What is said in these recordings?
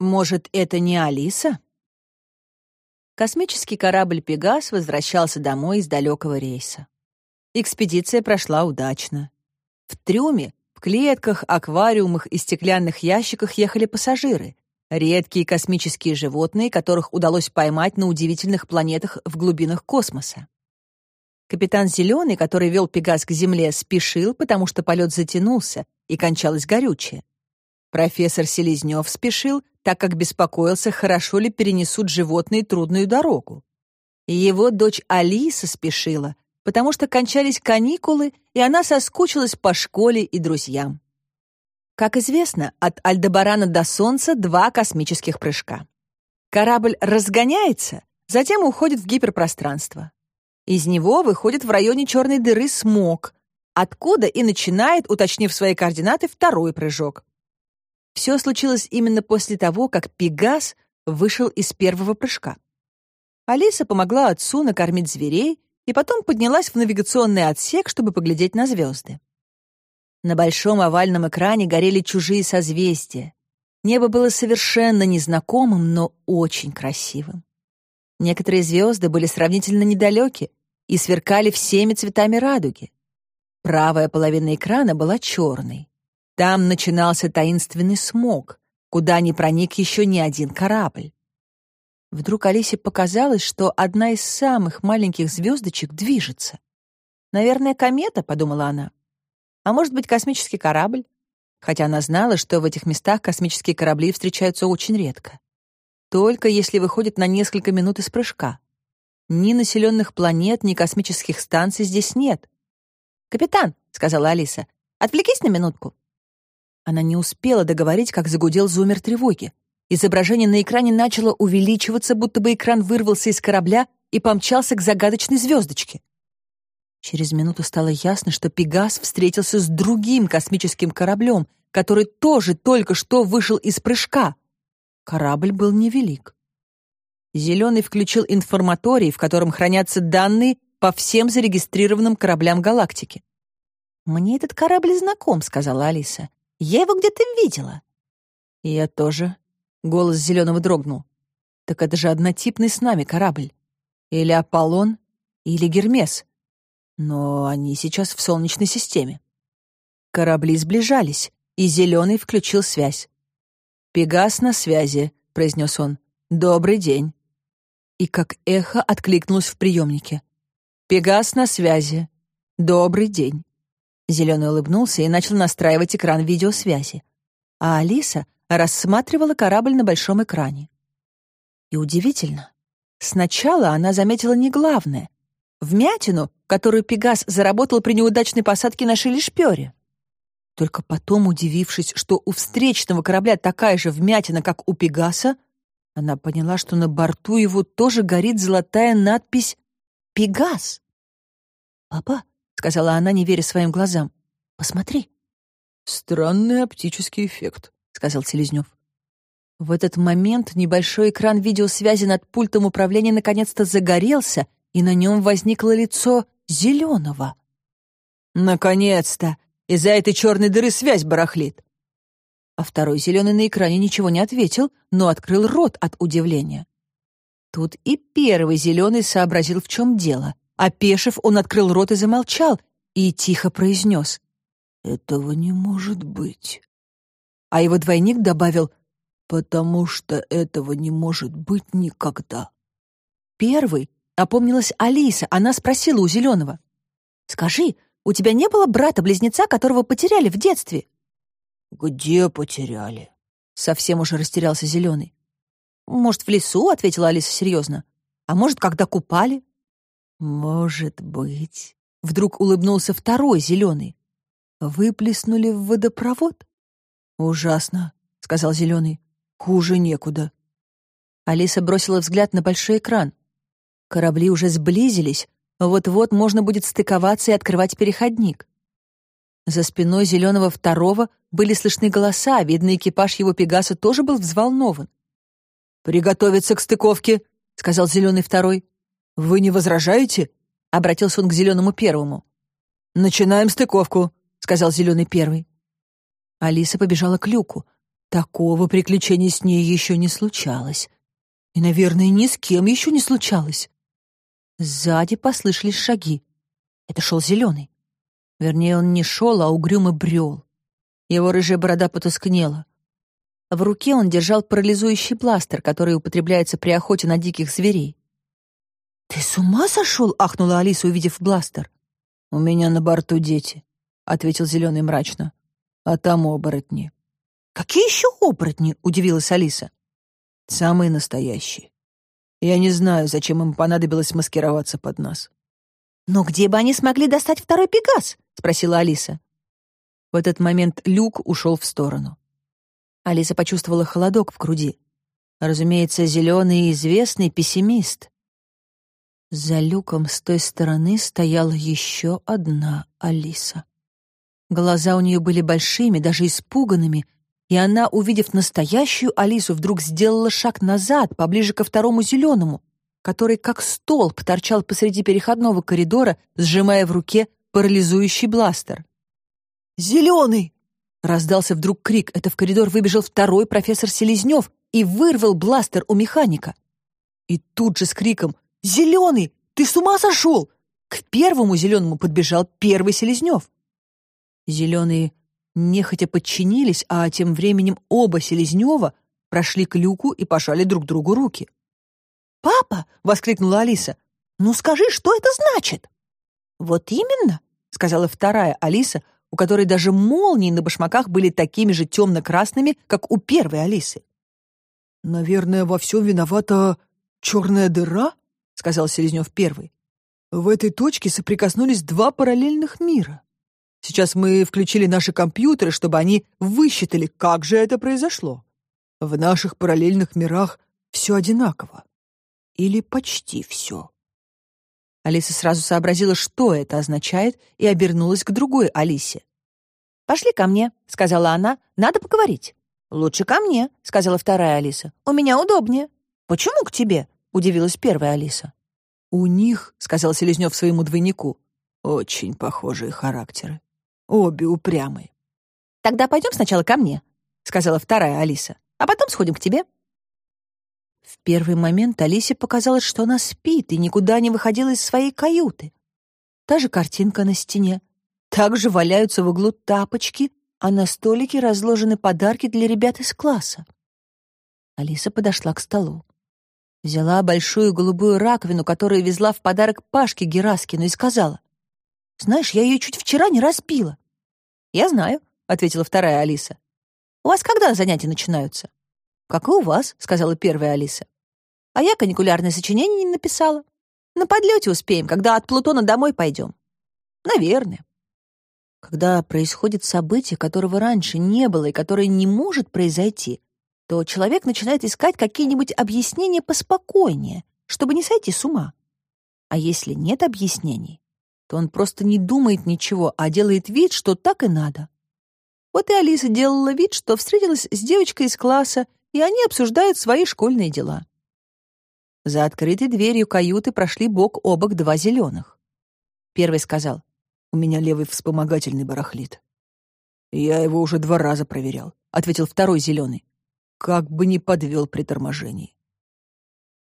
Может, это не Алиса? Космический корабль «Пегас» возвращался домой из далекого рейса. Экспедиция прошла удачно. В трюме, в клетках, аквариумах и стеклянных ящиках ехали пассажиры, редкие космические животные, которых удалось поймать на удивительных планетах в глубинах космоса. Капитан Зеленый, который вел Пегас к Земле, спешил, потому что полет затянулся и кончалось горючее. Профессор Селезнев спешил, так как беспокоился, хорошо ли перенесут животные трудную дорогу. Его дочь Алиса спешила, потому что кончались каникулы, и она соскучилась по школе и друзьям. Как известно, от Альдебарана до Солнца два космических прыжка. Корабль разгоняется, затем уходит в гиперпространство. Из него выходит в районе черной дыры смог, откуда и начинает, уточнив свои координаты, второй прыжок. Все случилось именно после того, как Пегас вышел из первого прыжка. Алиса помогла отцу накормить зверей и потом поднялась в навигационный отсек, чтобы поглядеть на звезды. На большом овальном экране горели чужие созвездия. Небо было совершенно незнакомым, но очень красивым. Некоторые звезды были сравнительно недалеки, и сверкали всеми цветами радуги. Правая половина экрана была черной. Там начинался таинственный смог, куда не проник еще ни один корабль. Вдруг Алисе показалось, что одна из самых маленьких звездочек движется. «Наверное, комета», — подумала она. «А может быть, космический корабль?» Хотя она знала, что в этих местах космические корабли встречаются очень редко. Только если выходят на несколько минут из прыжка. Ни населенных планет, ни космических станций здесь нет. «Капитан», — сказала Алиса, — «отвлекись на минутку». Она не успела договорить, как загудел зумер тревоги. Изображение на экране начало увеличиваться, будто бы экран вырвался из корабля и помчался к загадочной звездочке. Через минуту стало ясно, что Пегас встретился с другим космическим кораблем, который тоже только что вышел из прыжка. Корабль был невелик. Зеленый включил информаторий, в котором хранятся данные по всем зарегистрированным кораблям галактики. «Мне этот корабль знаком», — сказала Алиса. «Я его где-то видела». «Я тоже». Голос Зеленого дрогнул. «Так это же однотипный с нами корабль. Или Аполлон, или Гермес. Но они сейчас в Солнечной системе». Корабли сближались, и Зеленый включил связь. «Пегас на связи», — произнес он. «Добрый день» и как эхо откликнулось в приемнике. «Пегас на связи. Добрый день». Зеленый улыбнулся и начал настраивать экран видеосвязи. А Алиса рассматривала корабль на большом экране. И удивительно. Сначала она заметила не главное — вмятину, которую Пегас заработал при неудачной посадке на шелешпёре. Только потом, удивившись, что у встречного корабля такая же вмятина, как у Пегаса, она поняла, что на борту его тоже горит золотая надпись «Пегас». «Папа», — сказала она, не веря своим глазам, — «посмотри». «Странный оптический эффект», — сказал Селезнев. В этот момент небольшой экран видеосвязи над пультом управления наконец-то загорелся, и на нем возникло лицо зеленого. «Наконец-то! Из-за этой черной дыры связь барахлит!» а второй зеленый на экране ничего не ответил, но открыл рот от удивления. Тут и первый зеленый сообразил, в чем дело. Опешив, он открыл рот и замолчал, и тихо произнес «Этого не может быть». А его двойник добавил «Потому что этого не может быть никогда». Первый опомнилась Алиса, она спросила у зеленого «Скажи, у тебя не было брата-близнеца, которого потеряли в детстве?» «Где потеряли?» Совсем уже растерялся Зеленый. «Может, в лесу?» — ответила Алиса серьезно. «А может, когда купали?» «Может быть». Вдруг улыбнулся второй Зеленый. «Выплеснули в водопровод?» «Ужасно», — сказал Зеленый. «Хуже некуда». Алиса бросила взгляд на большой экран. Корабли уже сблизились, вот-вот можно будет стыковаться и открывать переходник. За спиной зеленого второго были слышны голоса, видно, экипаж его Пегаса тоже был взволнован. «Приготовиться к стыковке», — сказал зеленый второй. «Вы не возражаете?» — обратился он к зеленому первому. «Начинаем стыковку», — сказал зеленый первый. Алиса побежала к люку. Такого приключения с ней еще не случалось. И, наверное, ни с кем еще не случалось. Сзади послышались шаги. Это шел зеленый. Вернее, он не шел, а угрюмо брел. Его рыжая борода потускнела. В руке он держал парализующий пластырь, который употребляется при охоте на диких зверей. «Ты с ума сошел?» — ахнула Алиса, увидев бластер. «У меня на борту дети», — ответил Зеленый мрачно. «А там оборотни». «Какие еще оборотни?» — удивилась Алиса. «Самые настоящие. Я не знаю, зачем им понадобилось маскироваться под нас. «Но где бы они смогли достать второй Пегас?» — спросила Алиса. В этот момент люк ушел в сторону. Алиса почувствовала холодок в груди. Разумеется, зеленый и известный пессимист. За люком с той стороны стояла еще одна Алиса. Глаза у нее были большими, даже испуганными, и она, увидев настоящую Алису, вдруг сделала шаг назад, поближе ко второму зеленому, который как столб торчал посреди переходного коридора, сжимая в руке парализующий бластер. «Зеленый!» — раздался вдруг крик. Это в коридор выбежал второй профессор Селезнев и вырвал бластер у механика. И тут же с криком «Зеленый! Ты с ума сошел!» К первому зеленому подбежал первый Селезнев. Зеленые нехотя подчинились, а тем временем оба Селезнева прошли к люку и пожали друг другу руки. «Папа!» — воскликнула Алиса. «Ну скажи, что это значит?» «Вот именно!» — сказала вторая Алиса, у которой даже молнии на башмаках были такими же темно-красными, как у первой Алисы. «Наверное, во всем виновата черная дыра?» — сказал Селезнев первый. «В этой точке соприкоснулись два параллельных мира. Сейчас мы включили наши компьютеры, чтобы они высчитали, как же это произошло. В наших параллельных мирах все одинаково. Или почти все. Алиса сразу сообразила, что это означает, и обернулась к другой Алисе. «Пошли ко мне», — сказала она, — «надо поговорить». «Лучше ко мне», — сказала вторая Алиса. «У меня удобнее». «Почему к тебе?» — удивилась первая Алиса. «У них», — сказал Селезнев своему двойнику, — «очень похожие характеры». Обе упрямые. «Тогда пойдем сначала ко мне», — сказала вторая Алиса, «а потом сходим к тебе». В первый момент Алисе показалось, что она спит и никуда не выходила из своей каюты. Та же картинка на стене. Также валяются в углу тапочки, а на столике разложены подарки для ребят из класса. Алиса подошла к столу. Взяла большую голубую раковину, которую везла в подарок Пашке Гераскину, и сказала, «Знаешь, я ее чуть вчера не разбила. «Я знаю», — ответила вторая Алиса. «У вас когда занятия начинаются?» «Как и у вас», — сказала первая Алиса. «А я каникулярное сочинение не написала. На подлете успеем, когда от Плутона домой пойдем». «Наверное». Когда происходит событие, которого раньше не было и которое не может произойти, то человек начинает искать какие-нибудь объяснения поспокойнее, чтобы не сойти с ума. А если нет объяснений, то он просто не думает ничего, а делает вид, что так и надо. Вот и Алиса делала вид, что встретилась с девочкой из класса, и они обсуждают свои школьные дела. За открытой дверью каюты прошли бок о бок два зеленых. Первый сказал, «У меня левый вспомогательный барахлит». «Я его уже два раза проверял», — ответил второй зеленый. «Как бы не подвел при торможении».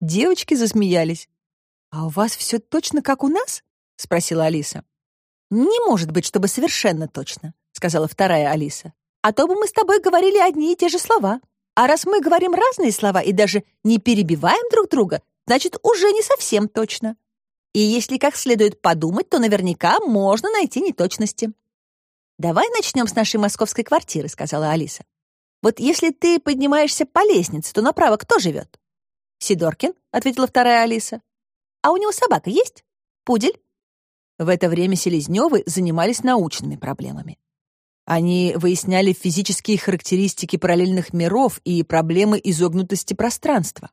Девочки засмеялись. «А у вас все точно как у нас?» — спросила Алиса. «Не может быть, чтобы совершенно точно», — сказала вторая Алиса. «А то бы мы с тобой говорили одни и те же слова. А раз мы говорим разные слова и даже не перебиваем друг друга, значит, уже не совсем точно. И если как следует подумать, то наверняка можно найти неточности». «Давай начнем с нашей московской квартиры», — сказала Алиса. «Вот если ты поднимаешься по лестнице, то направо кто живет?» «Сидоркин», — ответила вторая Алиса. «А у него собака есть? Пудель?» В это время Селезневы занимались научными проблемами. Они выясняли физические характеристики параллельных миров и проблемы изогнутости пространства.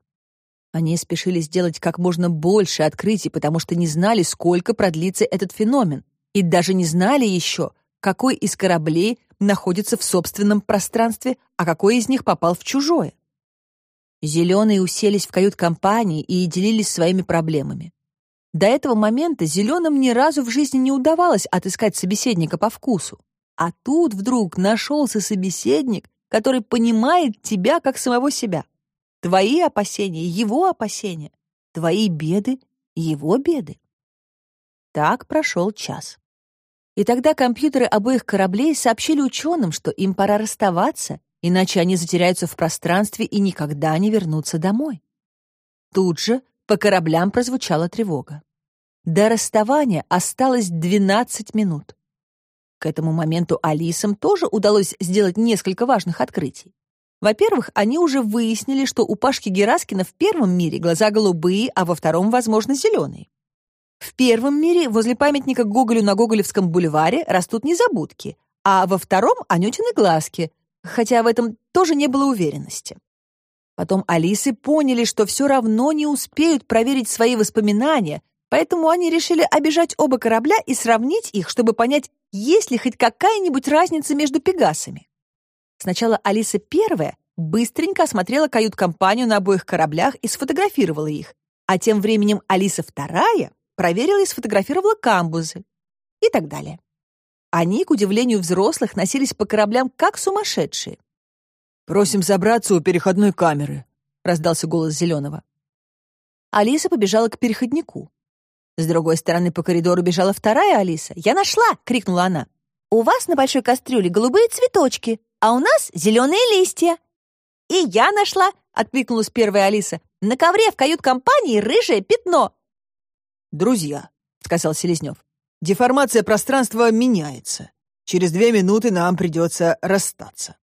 Они спешили сделать как можно больше открытий, потому что не знали, сколько продлится этот феномен, и даже не знали еще, какой из кораблей находится в собственном пространстве, а какой из них попал в чужое. Зеленые уселись в кают-компании и делились своими проблемами. До этого момента зеленым ни разу в жизни не удавалось отыскать собеседника по вкусу. А тут вдруг нашелся собеседник, который понимает тебя как самого себя. Твои опасения — его опасения. Твои беды — его беды. Так прошел час. И тогда компьютеры обоих кораблей сообщили ученым, что им пора расставаться, иначе они затеряются в пространстве и никогда не вернутся домой. Тут же по кораблям прозвучала тревога. До расставания осталось 12 минут. К этому моменту Алисам тоже удалось сделать несколько важных открытий. Во-первых, они уже выяснили, что у Пашки Гераскина в первом мире глаза голубые, а во втором, возможно, зеленые. В первом мире возле памятника Гоголю на Гоголевском бульваре растут незабудки, а во втором — анютины глазки, хотя в этом тоже не было уверенности. Потом Алисы поняли, что все равно не успеют проверить свои воспоминания, поэтому они решили обижать оба корабля и сравнить их, чтобы понять, есть ли хоть какая-нибудь разница между пегасами. Сначала Алиса первая быстренько осмотрела кают-компанию на обоих кораблях и сфотографировала их, а тем временем Алиса вторая проверила и сфотографировала камбузы и так далее. Они, к удивлению взрослых, носились по кораблям как сумасшедшие. «Просим забраться у переходной камеры», — раздался голос Зеленого. Алиса побежала к переходнику. С другой стороны по коридору бежала вторая Алиса. «Я нашла!» — крикнула она. «У вас на большой кастрюле голубые цветочки, а у нас зеленые листья». «И я нашла!» — откликнулась первая Алиса. «На ковре в кают-компании рыжее пятно». «Друзья», — сказал Селезнев, — «деформация пространства меняется. Через две минуты нам придется расстаться.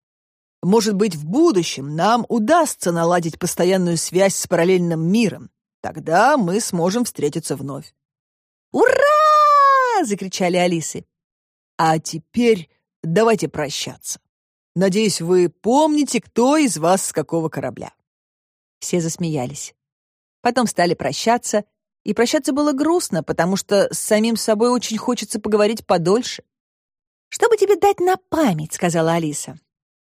Может быть, в будущем нам удастся наладить постоянную связь с параллельным миром. Тогда мы сможем встретиться вновь». «Ура!» — закричали Алисы. «А теперь давайте прощаться. Надеюсь, вы помните, кто из вас с какого корабля». Все засмеялись. Потом стали прощаться, и прощаться было грустно, потому что с самим собой очень хочется поговорить подольше. «Что бы тебе дать на память?» — сказала Алиса.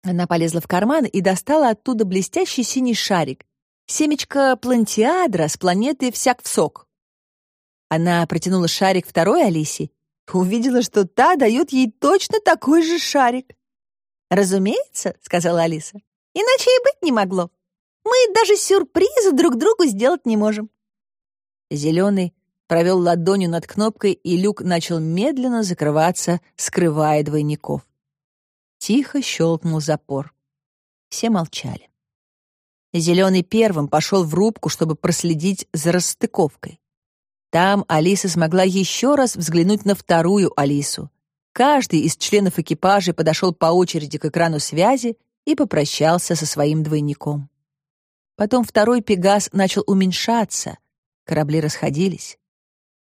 Она полезла в карман и достала оттуда блестящий синий шарик, семечко плантиадра с планеты всяк в сок. Она протянула шарик второй Алисе увидела, что та дает ей точно такой же шарик. «Разумеется», — сказала Алиса, — «иначе и быть не могло. Мы даже сюрпризы друг другу сделать не можем». Зеленый провел ладонью над кнопкой, и люк начал медленно закрываться, скрывая двойников. Тихо щелкнул запор. Все молчали. Зеленый первым пошел в рубку, чтобы проследить за расстыковкой. Там Алиса смогла еще раз взглянуть на вторую Алису. Каждый из членов экипажа подошел по очереди к экрану связи и попрощался со своим двойником. Потом второй Пегас начал уменьшаться, корабли расходились.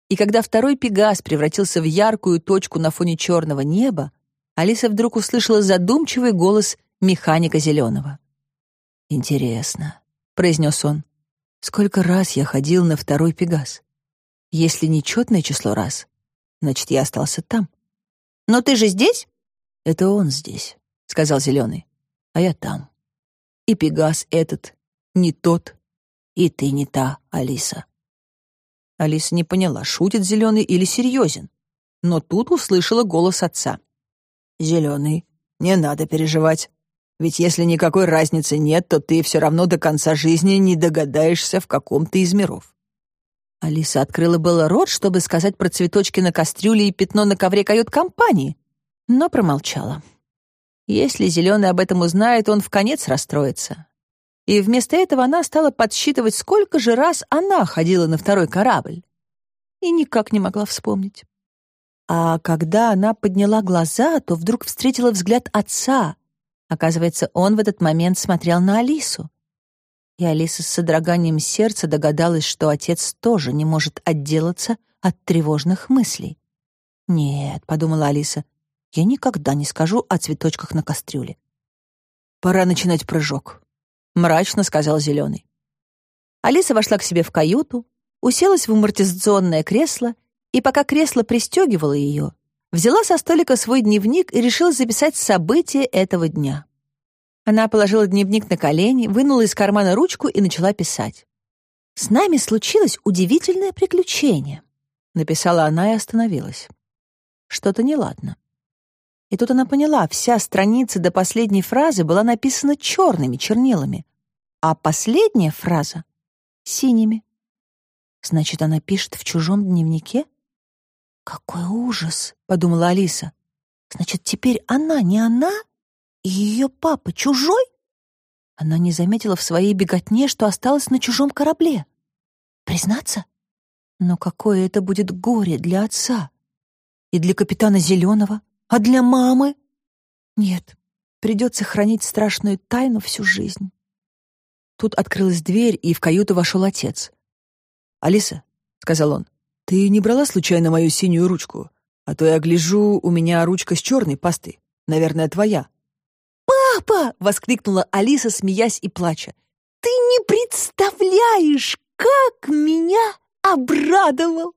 И когда второй Пегас превратился в яркую точку на фоне черного неба, Алиса вдруг услышала задумчивый голос механика Зеленого. «Интересно», — произнес он, — «сколько раз я ходил на второй Пегас? Если нечетное число раз, значит, я остался там». «Но ты же здесь?» «Это он здесь», — сказал Зеленый, — «а я там. И Пегас этот не тот, и ты не та, Алиса». Алиса не поняла, шутит Зеленый или серьезен, но тут услышала голос отца. «Зеленый, не надо переживать. Ведь если никакой разницы нет, то ты все равно до конца жизни не догадаешься, в каком ты из миров». Алиса открыла было рот, чтобы сказать про цветочки на кастрюле и пятно на ковре кают-компании, но промолчала. Если Зеленый об этом узнает, он в конец расстроится. И вместо этого она стала подсчитывать, сколько же раз она ходила на второй корабль. И никак не могла вспомнить. А когда она подняла глаза, то вдруг встретила взгляд отца. Оказывается, он в этот момент смотрел на Алису. И Алиса с содроганием сердца догадалась, что отец тоже не может отделаться от тревожных мыслей. «Нет», — подумала Алиса, — «я никогда не скажу о цветочках на кастрюле». «Пора начинать прыжок», — мрачно сказал Зеленый. Алиса вошла к себе в каюту, уселась в амортизационное кресло и пока кресло пристегивало ее, взяла со столика свой дневник и решила записать события этого дня. Она положила дневник на колени, вынула из кармана ручку и начала писать. «С нами случилось удивительное приключение», — написала она и остановилась. Что-то неладно. И тут она поняла, вся страница до последней фразы была написана черными чернилами, а последняя фраза — синими. Значит, она пишет в чужом дневнике? «Какой ужас!» — подумала Алиса. «Значит, теперь она не она, и ее папа чужой?» Она не заметила в своей беготне, что осталась на чужом корабле. Признаться? Но какое это будет горе для отца? И для капитана Зеленого? А для мамы? Нет, придется хранить страшную тайну всю жизнь. Тут открылась дверь, и в каюту вошел отец. «Алиса», — сказал он, — «ты не брала случайно мою синюю ручку? А то я гляжу, у меня ручка с черной пасты. Наверное, твоя». «Папа!» — воскликнула Алиса, смеясь и плача. «Ты не представляешь, как меня обрадовал!»